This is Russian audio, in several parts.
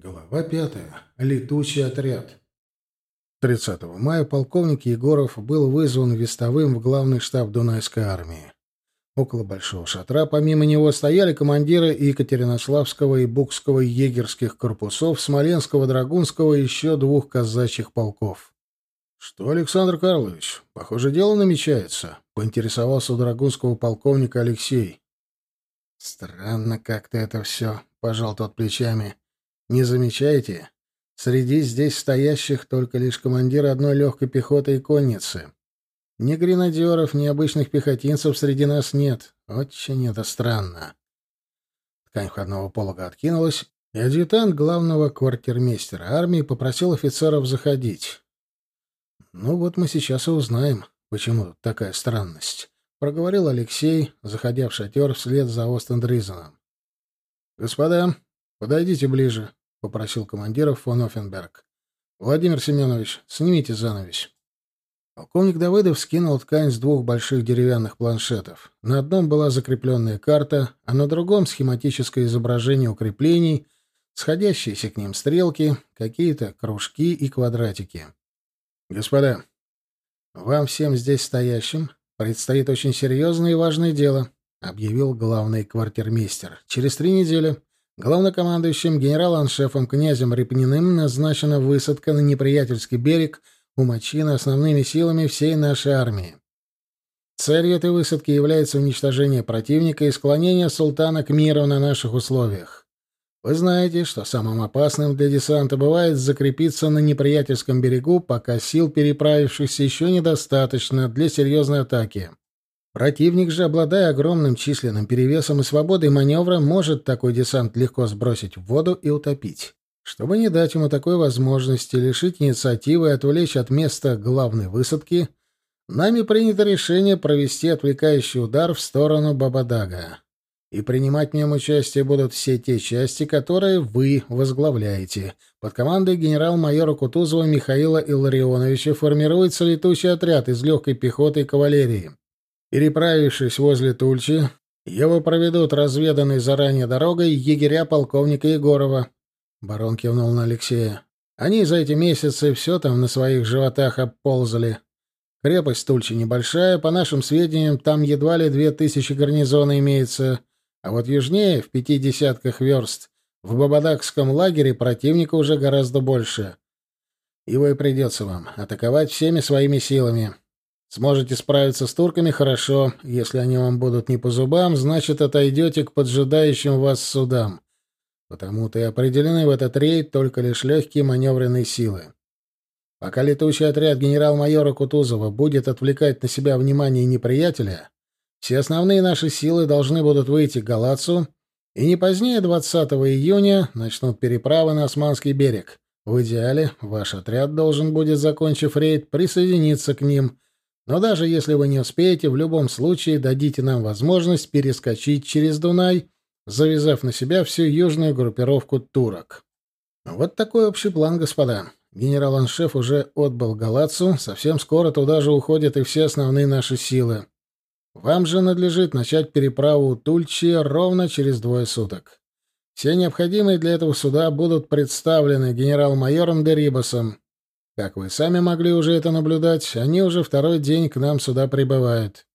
Глава пятая. Летучий отряд. 30 мая полковник Егоров был вызван вестовым в главный штаб Дунайской армии. Около большого шатра помимо него стояли командиры Екатеринославского и Букского егерских корпусов, Смоленского, Драгунского и еще двух казачьих полков. «Что, Александр Карлович, похоже, дело намечается», — поинтересовался Драгунского полковника Алексей. «Странно как-то это все», — пожал тот плечами. Не замечаете? Среди здесь стоящих только лишь командир одной легкой пехоты и конницы. Ни гренадеров, ни обычных пехотинцев среди нас нет. Очень это странно. Ткань входного полога откинулась, и адъютант главного квартирмейстера армии попросил офицеров заходить. «Ну вот мы сейчас и узнаем, почему такая странность», — проговорил Алексей, заходя в шатер вслед за Остендризеном. «Господа, подойдите ближе», — попросил командиров фон Оффенберг. «Владимир Семенович, снимите занавесь». Полковник Давыдов скинул ткань с двух больших деревянных планшетов. На одном была закрепленная карта, а на другом — схематическое изображение укреплений, сходящиеся к ним стрелки, какие-то кружки и квадратики. «Господа, вам всем здесь стоящим предстоит очень серьезное и важное дело», — объявил главный квартирмейстер. «Через три недели Главнокомандующим генерал-аншефом князем Репниным назначена высадка на неприятельский берег у Мачина основными силами всей нашей армии. Целью этой высадки является уничтожение противника и склонение султана к миру на наших условиях. Вы знаете, что самым опасным для десанта бывает закрепиться на неприятельском берегу, пока сил переправившихся еще недостаточно для серьезной атаки. Противник же, обладая огромным численным перевесом и свободой маневра, может такой десант легко сбросить в воду и утопить. Чтобы не дать ему такой возможности лишить инициативы и отвлечь от места главной высадки, нами принято решение провести отвлекающий удар в сторону Бабадага. И принимать в нем участие будут все те части, которые вы возглавляете. Под командой генерал-майора Кутузова Михаила Илларионовича формируется летучий отряд из легкой пехоты и кавалерии. Переправившись возле Тульчи, его проведут разведанной заранее дорогой егеря полковника Егорова. Барон кивнул на Алексея. Они за эти месяцы все там на своих животах обползали. Крепость Тульчи небольшая, по нашим сведениям, там едва ли две тысячи гарнизона имеется, а вот южнее, в пяти десятках верст, в Бабадакском лагере противника уже гораздо больше. Его и придется вам атаковать всеми своими силами. Сможете справиться с турками — хорошо. Если они вам будут не по зубам, значит, отойдете к поджидающим вас судам. Потому-то и определены в этот рейд только лишь легкие маневренные силы. Пока летучий отряд генерал-майора Кутузова будет отвлекать на себя внимание неприятеля, все основные наши силы должны будут выйти к Галацу, и не позднее 20 июня начнут переправы на Османский берег. В идеале ваш отряд должен будет, закончив рейд, присоединиться к ним — но даже если вы не успеете, в любом случае дадите нам возможность перескочить через Дунай, завязав на себя всю южную группировку турок. Вот такой общий план, господа. Генерал-аншеф уже отбыл Галацу, совсем скоро туда же уходят и все основные наши силы. Вам же надлежит начать переправу Тульчи ровно через двое суток. Все необходимые для этого суда будут представлены генерал-майором Дерибасом, как вы сами могли уже это наблюдать, они уже второй день к нам сюда прибывают.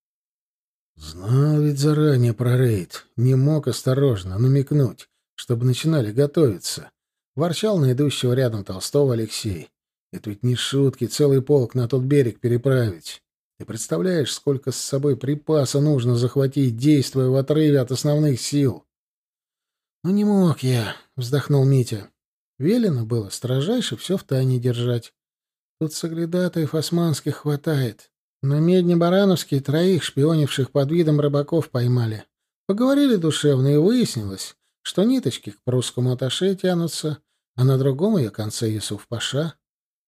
Знал ведь заранее про рейд. Не мог осторожно намекнуть, чтобы начинали готовиться. Ворчал на идущего рядом Толстого Алексей. Это ведь не шутки, целый полк на тот берег переправить. Ты представляешь, сколько с собой припаса нужно захватить, действуя в отрыве от основных сил? — Ну, не мог я, — вздохнул Митя. Велено было строжайше все в тайне держать. Тут соглядатаев османских хватает. На медне Барановские троих, шпионивших под видом рыбаков, поймали. Поговорили душевно, и выяснилось, что ниточки к прусскому аташе тянутся, а на другом ее конце Юсуф-Паша.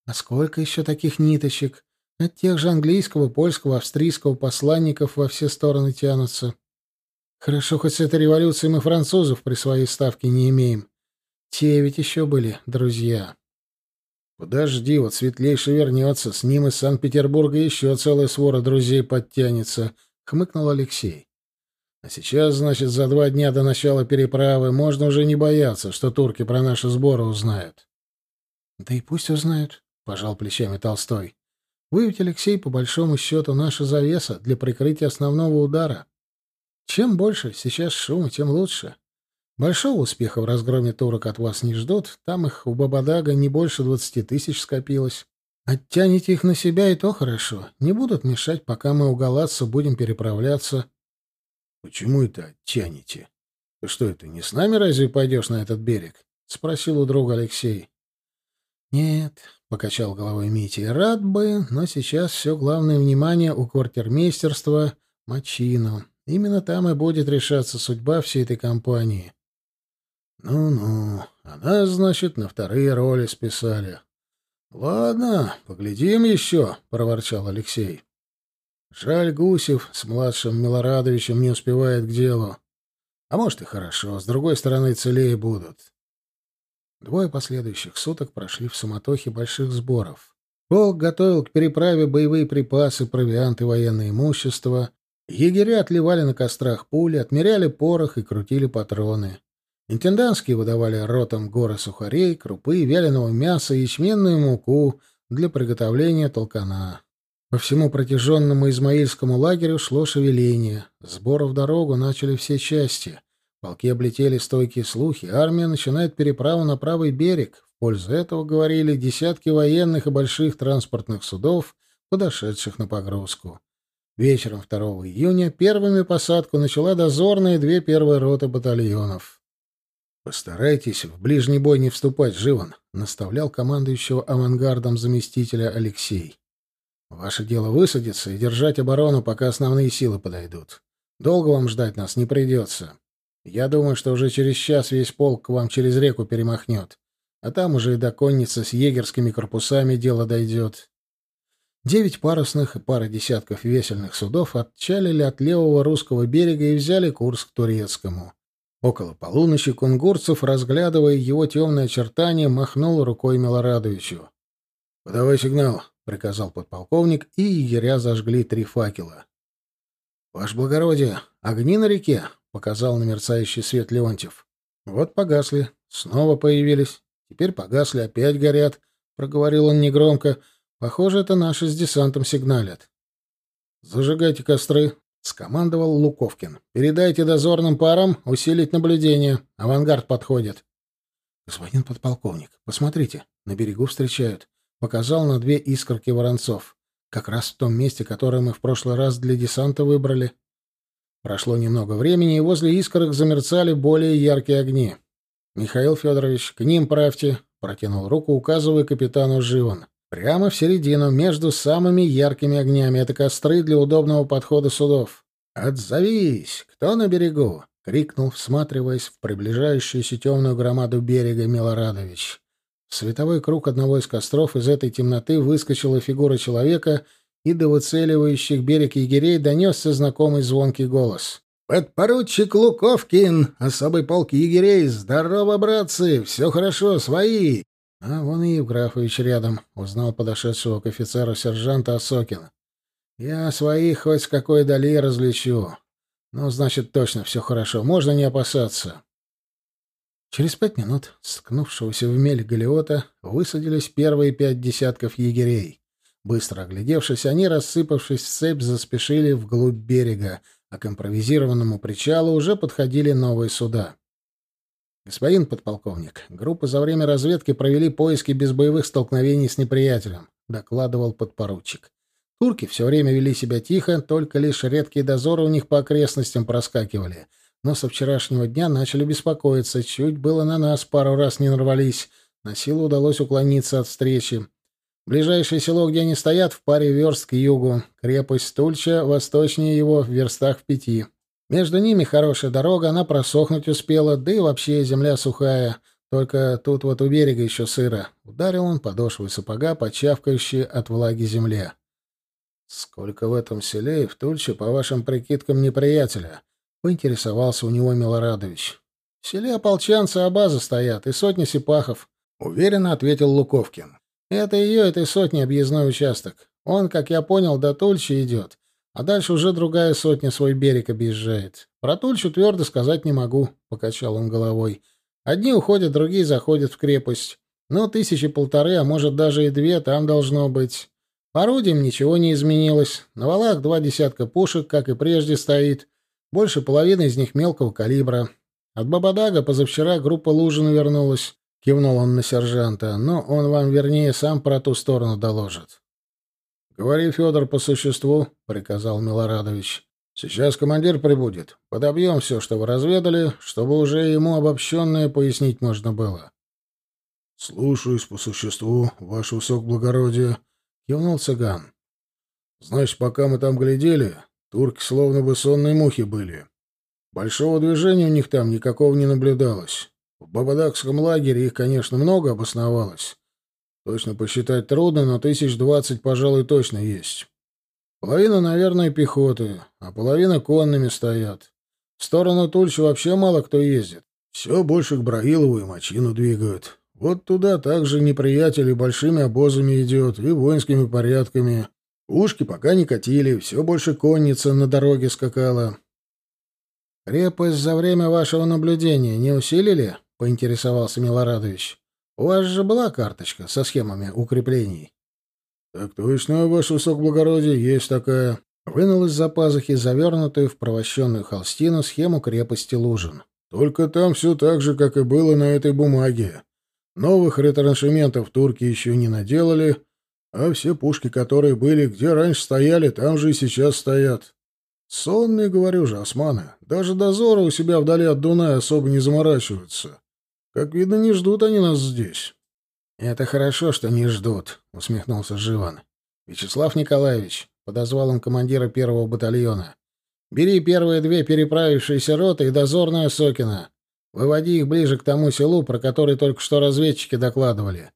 А сколько еще таких ниточек? От тех же английского, польского, австрийского посланников во все стороны тянутся. Хорошо, хоть с этой революцией мы французов при своей ставке не имеем. Те ведь еще были друзья. Подожди, вот светлейший вернется, с ним из Санкт-Петербурга еще целая свора друзей подтянется, — хмыкнул Алексей. А сейчас, значит, за два дня до начала переправы можно уже не бояться, что турки про наши сборы узнают. — Да и пусть узнают, — пожал плечами Толстой. — Вы ведь, Алексей, по большому счету, наша завеса для прикрытия основного удара. Чем больше сейчас шума, тем лучше. Большого успеха в разгроме турок от вас не ждут, там их у Бабадага не больше двадцати тысяч скопилось. Оттяните их на себя, и то хорошо. Не будут мешать, пока мы у Галатца будем переправляться. — Почему это оттянете? Ты что это, не с нами разве пойдешь на этот берег? — спросил у друга Алексей. — Нет, — покачал головой Митя, — рад бы, но сейчас все главное внимание у квартирмейстерства Мачино. Именно там и будет решаться судьба всей этой компании. Ну-ну, а нас, значит, на вторые роли списали. Ладно, поглядим еще, проворчал Алексей. Жаль, Гусев с младшим Милорадовичем не успевает к делу. А может и хорошо, с другой стороны целее будут. Двое последующих суток прошли в суматохе больших сборов. Полк готовил к переправе боевые припасы, провиант и военное имущество. Егеря отливали на кострах пули, отмеряли порох и крутили патроны. Интендантские выдавали ротам горы сухарей, крупы, вяленого мяса и ячменную муку для приготовления толкана. По всему протяженному Измаильскому лагерю шло шевеление. Сборы в дорогу начали все части. Полки облетели стойкие слухи. Армия начинает переправу на правый берег. В пользу этого говорили десятки военных и больших транспортных судов, подошедших на погрузку. Вечером 2 июня первыми посадку начала дозорная две первые роты батальонов. «Постарайтесь в ближний бой не вступать, Живан», — наставлял командующего авангардом заместителя Алексей. «Ваше дело высадиться и держать оборону, пока основные силы подойдут. Долго вам ждать нас не придется. Я думаю, что уже через час весь полк к вам через реку перемахнет, а там уже и до конницы с егерскими корпусами дело дойдет». Девять парусных и пара десятков весельных судов отчалили от левого русского берега и взяли курс к турецкому. Около полуночи Кунгурцев, разглядывая его темные очертания, махнул рукой Милорадовичу. — Подавай сигнал, — приказал подполковник, и егеря зажгли три факела. — Ваше благородие, огни на реке, — показал на мерцающий свет Леонтьев. — Вот погасли, снова появились, теперь погасли, опять горят, — проговорил он негромко. — Похоже, это наши с десантом сигналят. — Зажигайте костры, — скомандовал Луковкин. «Передайте дозорным парам усилить наблюдение. Авангард подходит». «Господин подполковник, посмотрите, на берегу встречают». Показал на две искорки воронцов. Как раз в том месте, которое мы в прошлый раз для десанта выбрали. Прошло немного времени, и возле искорок замерцали более яркие огни. «Михаил Федорович, к ним правьте», — протянул руку, указывая капитану Живан. Прямо в середину, между самыми яркими огнями. Это костры для удобного подхода судов. «Отзовись! Кто на берегу?» — крикнул, всматриваясь в приближающуюся темную громаду берега Милорадович. В световой круг одного из костров из этой темноты выскочила фигура человека, и до выцеливающих берег егерей донесся знакомый звонкий голос. «Подпоручик Луковкин! Особый полк егерей! Здорово, братцы! Все хорошо, свои! А вон и Евграфович рядом, узнал подошедшего к офицеру сержанта Осокина. Я своих хоть с какой дали различу. Ну, значит, точно все хорошо, можно не опасаться. Через пять минут, скнувшегося в мель галиота, высадились первые пять десятков егерей. Быстро оглядевшись, они, рассыпавшись в цепь, заспешили вглубь берега, а к импровизированному причалу уже подходили новые суда. «Господин подполковник, группы за время разведки провели поиски без боевых столкновений с неприятелем», — докладывал подпоручик. «Турки все время вели себя тихо, только лишь редкие дозоры у них по окрестностям проскакивали. Но со вчерашнего дня начали беспокоиться, чуть было на нас пару раз не нарвались. На силу удалось уклониться от встречи. Ближайшее село, где они стоят, в паре верст к югу. Крепость Тульча, восточнее его, в верстах в пяти». Между ними хорошая дорога, она просохнуть успела, да и вообще земля сухая. Только тут вот у берега еще сыро. Ударил он подошвой сапога, почавкающей от влаги земле. «Сколько в этом селе и в Тульче, по вашим прикидкам, неприятеля?» — поинтересовался у него Милорадович. «В селе ополчанцы базы стоят, и сотни сипахов», — уверенно ответил Луковкин. «Это ее, этой сотни, объездной участок. Он, как я понял, до Тульчи идет. А дальше уже другая сотня свой берег объезжает. Про Тульчу твердо сказать не могу, — покачал он головой. Одни уходят, другие заходят в крепость. Но тысячи полторы, а может даже и две там должно быть. По орудиям ничего не изменилось. На валах два десятка пушек, как и прежде, стоит. Больше половины из них мелкого калибра. От Бабадага позавчера группа Лужина вернулась. Кивнул он на сержанта. Но он вам, вернее, сам про ту сторону доложит. — Говори, Федор, по существу, — приказал Милорадович. — Сейчас командир прибудет. Подобьем все, что вы разведали, чтобы уже ему обобщенное пояснить можно было. — Слушаюсь по существу, ваше высокоблагородие, — кивнул цыган. — Значит, пока мы там глядели, турки словно бы сонные мухи были. Большого движения у них там никакого не наблюдалось. В Бабадакском лагере их, конечно, много обосновалось. Точно посчитать трудно, но тысяч двадцать, пожалуй, точно есть. Половина, наверное, пехоты, а половина конными стоят. В сторону Тульчи вообще мало кто ездит. Все больше к Браилову и Мочину двигают. Вот туда также неприятели большими обозами идет и воинскими порядками. Ушки пока не катили, все больше конница на дороге скакала. «Крепость за время вашего наблюдения не усилили?» — поинтересовался Милорадович. «У вас же была карточка со схемами укреплений». «Так точно, ваше высокоблагородие, есть такая». Вынул из-за пазухи завернутую в провощенную холстину схему крепости Лужин. «Только там все так же, как и было на этой бумаге. Новых ретраншементов турки еще не наделали, а все пушки, которые были, где раньше стояли, там же и сейчас стоят. Сонные, говорю же, османы. Даже дозоры у себя вдали от Дуная особо не заморачиваются. Как видно, не ждут они нас здесь. — Это хорошо, что не ждут, — усмехнулся Живан. — Вячеслав Николаевич, — подозвал он командира первого батальона, — бери первые две переправившиеся роты и дозорную Сокина. Выводи их ближе к тому селу, про который только что разведчики докладывали.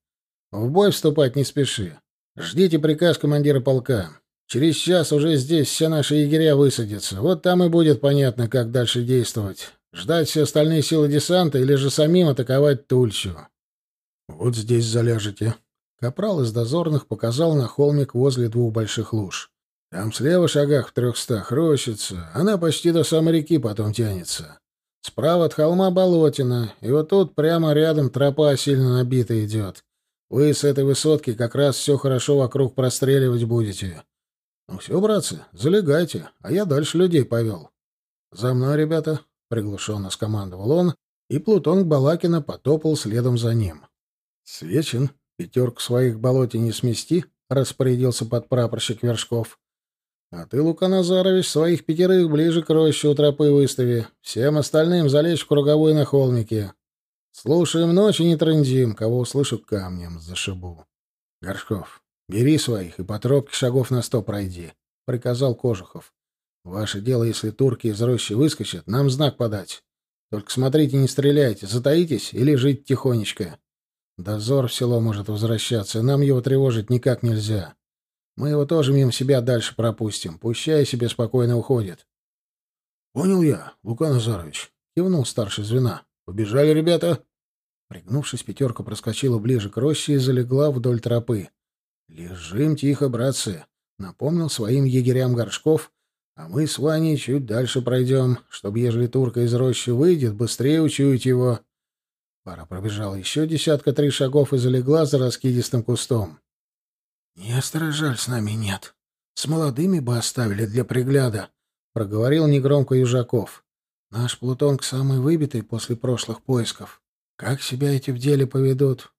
В бой вступать не спеши. Ждите приказ командира полка. Через час уже здесь все наши егеря высадятся. Вот там и будет понятно, как дальше действовать. Ждать все остальные силы десанта или же самим атаковать Тульчу. Вот здесь заляжете. Капрал из дозорных показал на холмик возле двух больших луж. Там слева шагах в трехстах рощица. Она почти до самой реки потом тянется. Справа от холма болотина, и вот тут прямо рядом тропа сильно набита идет. Вы с этой высотки как раз все хорошо вокруг простреливать будете. «Ну все, братцы, залегайте, а я дальше людей повел». «За мной, ребята», — приглушенно скомандовал он, и Плутон Балакина потопал следом за ним. «Свечин, пятерку своих болоте не смести», — распорядился подпрапорщик Вершков. «А ты, Лука Назарович, своих пятерых ближе к роще у тропы выстави. Всем остальным залечь в круговой на холмике. Слушаем ночь не трындим, кого услышу камнем зашибу. Горшков, «Бери своих и по тропке шагов на сто пройди», — приказал Кожухов. «Ваше дело, если турки из рощи выскочат, нам знак подать. Только смотрите, не стреляйте, затаитесь или жить тихонечко. Дозор в село может возвращаться, нам его тревожить никак нельзя. Мы его тоже мимо себя дальше пропустим, пущай себе спокойно уходит». «Понял я, Лука Назарович», — кивнул старший звена. «Побежали, ребята». Пригнувшись, пятерка проскочила ближе к роще и залегла вдоль тропы. «Лежим тихо, братцы», — напомнил своим егерям Горшков, «а мы с Ваней чуть дальше пройдем, чтобы, ежели турка из рощи выйдет, быстрее учуять его». Пара пробежала еще десятка три шагов и залегла за раскидистым кустом. «Не сторожаль с нами нет. С молодыми бы оставили для пригляда», — проговорил негромко Южаков. «Наш Плутонг самый выбитый после прошлых поисков. Как себя эти в деле поведут?»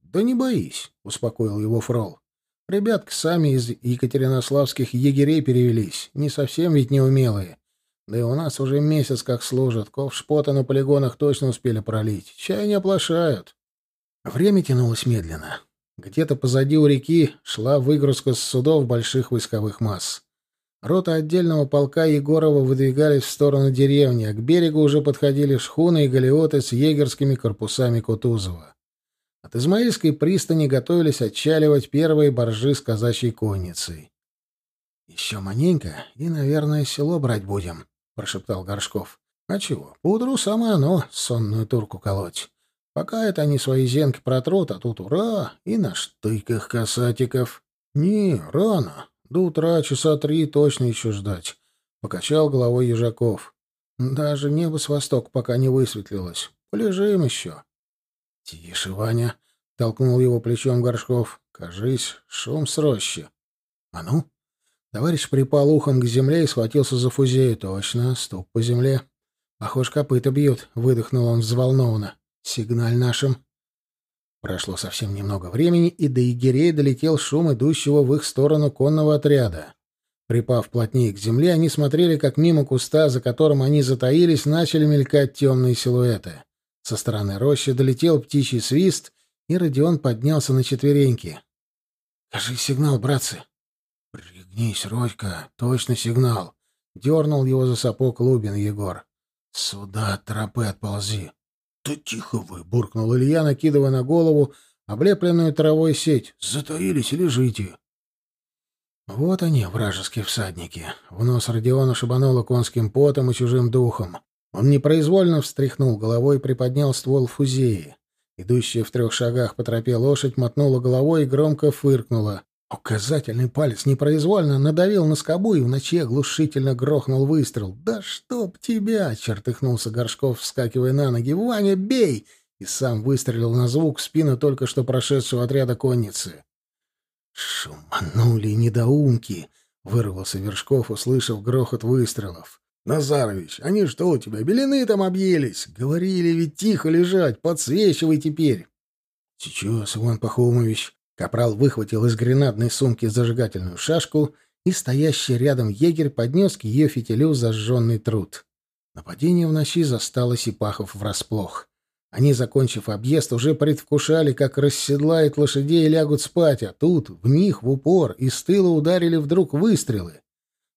«Да не боись», — успокоил его Фрол. Ребятки сами из екатеринославских егерей перевелись, не совсем ведь неумелые. Да и у нас уже месяц как служат, ковшпота на полигонах точно успели пролить. Чай не оплошают. Время тянулось медленно. Где-то позади у реки шла выгрузка с судов больших войсковых масс. Рота отдельного полка Егорова выдвигались в сторону деревни, а к берегу уже подходили шхуны и галеоты с егерскими корпусами Кутузова. От Измаильской пристани готовились отчаливать первые боржи с казачьей конницей. «Еще маненько, и, наверное, село брать будем», — прошептал Горшков. «А чего? Поутру самое оно, сонную турку колоть. Пока это они свои зенки протрут, а тут ура, и на штыках касатиков». «Не, рано. До утра часа три точно еще ждать», — покачал головой Ежаков. Даже небо с востока пока не высветлилось. Полежим еще. — Тише, Ваня, — толкнул его плечом Горшков. — Кажись, шум с рощи. — А ну? Товарищ припал ухом к земле и схватился за фузею. Точно, стук по земле. Похож, копыта бьют, — выдохнул он взволнованно. — Сигналь нашим. Прошло совсем немного времени, и до егерей долетел шум идущего в их сторону конного отряда. Припав плотнее к земле, они смотрели, как мимо куста, за которым они затаились, начали мелькать темные силуэты. Со стороны рощи долетел птичий свист, и Родион поднялся на четвереньки. — Кажи сигнал, братцы! — Пригнись, Родька, точно сигнал! — дернул его за сапог Лубин Егор. — Сюда от тропы отползи. — Да тихо вы! — буркнул Илья, накидывая на голову облепленную травой сеть. — Затаились и лежите. Вот они, вражеские всадники. В нос Родиона шибануло конским потом и чужим духом. Он непроизвольно встряхнул головой и приподнял ствол фузеи. Идущая в трех шагах по тропе лошадь мотнула головой и громко фыркнула. Указательный палец непроизвольно надавил на скобу, и в ночи оглушительно грохнул выстрел. «Да чтоб тебя!» — чертыхнулся Горшков, вскакивая на ноги. «Ваня, бей!» И сам выстрелил на звук в спину только что прошедшего отряда конницы. «Шуманули недоумки!» — вырвался Вершков, услышав грохот выстрелов. «Назарович, они что у тебя, белины там объелись? Говорили ведь тихо лежать, подсвечивай теперь!» «Сейчас, Иван Пахомович!» Капрал выхватил из гренадной сумки зажигательную шашку, и стоящий рядом егерь поднес к ее фитилю зажженный труд. Нападение в ночи застало Сипахов врасплох. Они, закончив объезд, уже предвкушали, как расседлают лошадей и лягут спать, а тут, в них, в упор, из тыла ударили вдруг выстрелы.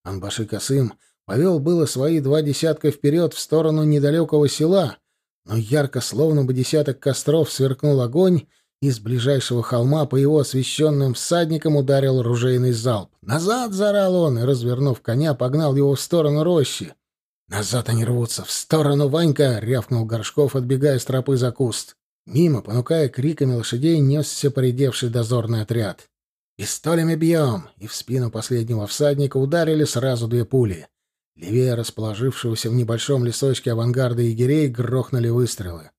Анбаши Косым повел было свои два десятка вперед в сторону недалекого села, но ярко, словно бы десяток костров, сверкнул огонь, из ближайшего холма по его освещенным всадникам ударил ружейный залп. «Назад!» — заорал он, и, развернув коня, погнал его в сторону рощи. «Назад они рвутся! В сторону, Ванька!» — рявкнул Горшков, отбегая с тропы за куст. Мимо, понукая криками лошадей, несся поредевший дозорный отряд. «Пистолями бьем!» И в спину последнего всадника ударили сразу две пули. Левее расположившегося в небольшом лесочке авангарда егерей грохнули выстрелы.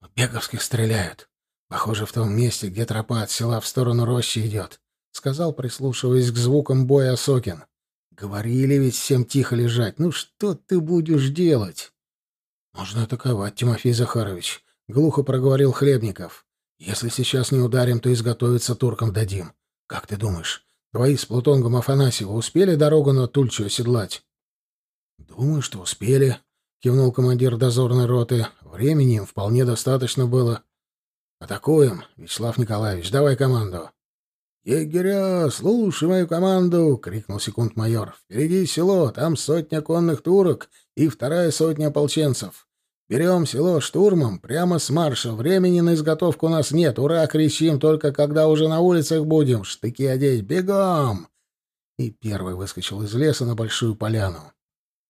«В Беговских стреляют!» Похоже, в том месте, где тропа от села в сторону рощи идет, — сказал, прислушиваясь к звукам боя Сокин. Говорили ведь всем тихо лежать. Ну что ты будешь делать? Нужно атаковать, Тимофей Захарович, — глухо проговорил Хлебников. Если сейчас не ударим, то изготовиться туркам дадим. Как ты думаешь, твои с Плутонгом Афанасьева успели дорогу на Тульчу оседлать? Думаю, что успели, — кивнул командир дозорной роты. Времени им вполне достаточно было. «Атакуем! Вячеслав Николаевич, давай команду!» «Егеря, слушай мою команду!» — крикнул секунд-майор. «Впереди село, там сотня конных турок и вторая сотня ополченцев. Берем село штурмом, прямо с марша. Времени на изготовку у нас нет. Ура, кричим, только когда уже на улицах будем. Штыки одеть, бегом!» И первый выскочил из леса на большую поляну.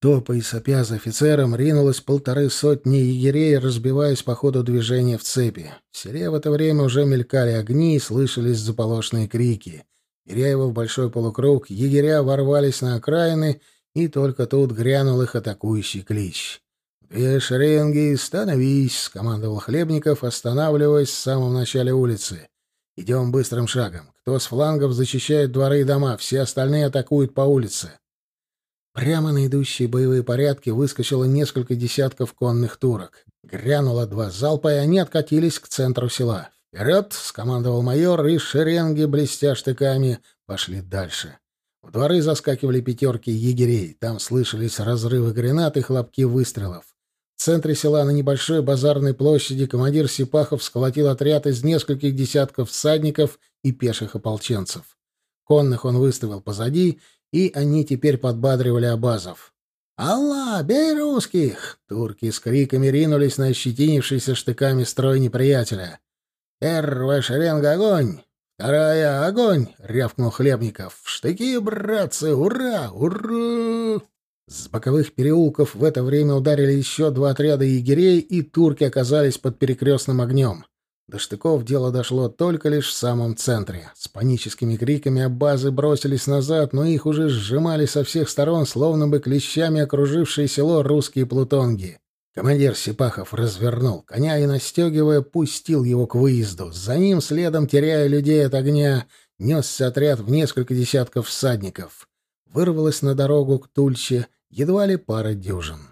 Топа и сопя за офицером ринулось полторы сотни егерей, разбиваясь по ходу движения в цепи. В селе в это время уже мелькали огни и слышались заполошные крики. Беря в большой полукруг, егеря ворвались на окраины, и только тут грянул их атакующий клич. «Две шеренги, становись!» — скомандовал Хлебников, останавливаясь в самом начале улицы. «Идем быстрым шагом. Кто с флангов защищает дворы и дома, все остальные атакуют по улице. Прямо на идущие боевые порядки выскочило несколько десятков конных турок. Грянуло два залпа, и они откатились к центру села. «Вперед!» — скомандовал майор, и шеренги, блестя штыками, пошли дальше. В дворы заскакивали пятерки егерей. Там слышались разрывы гранат и хлопки выстрелов. В центре села на небольшой базарной площади командир Сипахов сколотил отряд из нескольких десятков всадников и пеших ополченцев. Конных он выставил позади и они теперь подбадривали абазов. «Алла, бей русских!» Турки с криками ринулись на ощетинившийся штыками строй неприятеля. «Первая шеренга — огонь! Вторая — огонь!» — рявкнул Хлебников. «Штыки, братцы! Ура! Ура!» С боковых переулков в это время ударили еще два отряда егерей, и турки оказались под перекрестным огнем. До штыков дело дошло только лишь в самом центре. С паническими криками аббазы бросились назад, но их уже сжимали со всех сторон, словно бы клещами окружившие село русские плутонги. Командир Сипахов развернул коня и, настегивая, пустил его к выезду. За ним, следом теряя людей от огня, несся отряд в несколько десятков всадников. Вырвалась на дорогу к Тульче едва ли пара дюжин.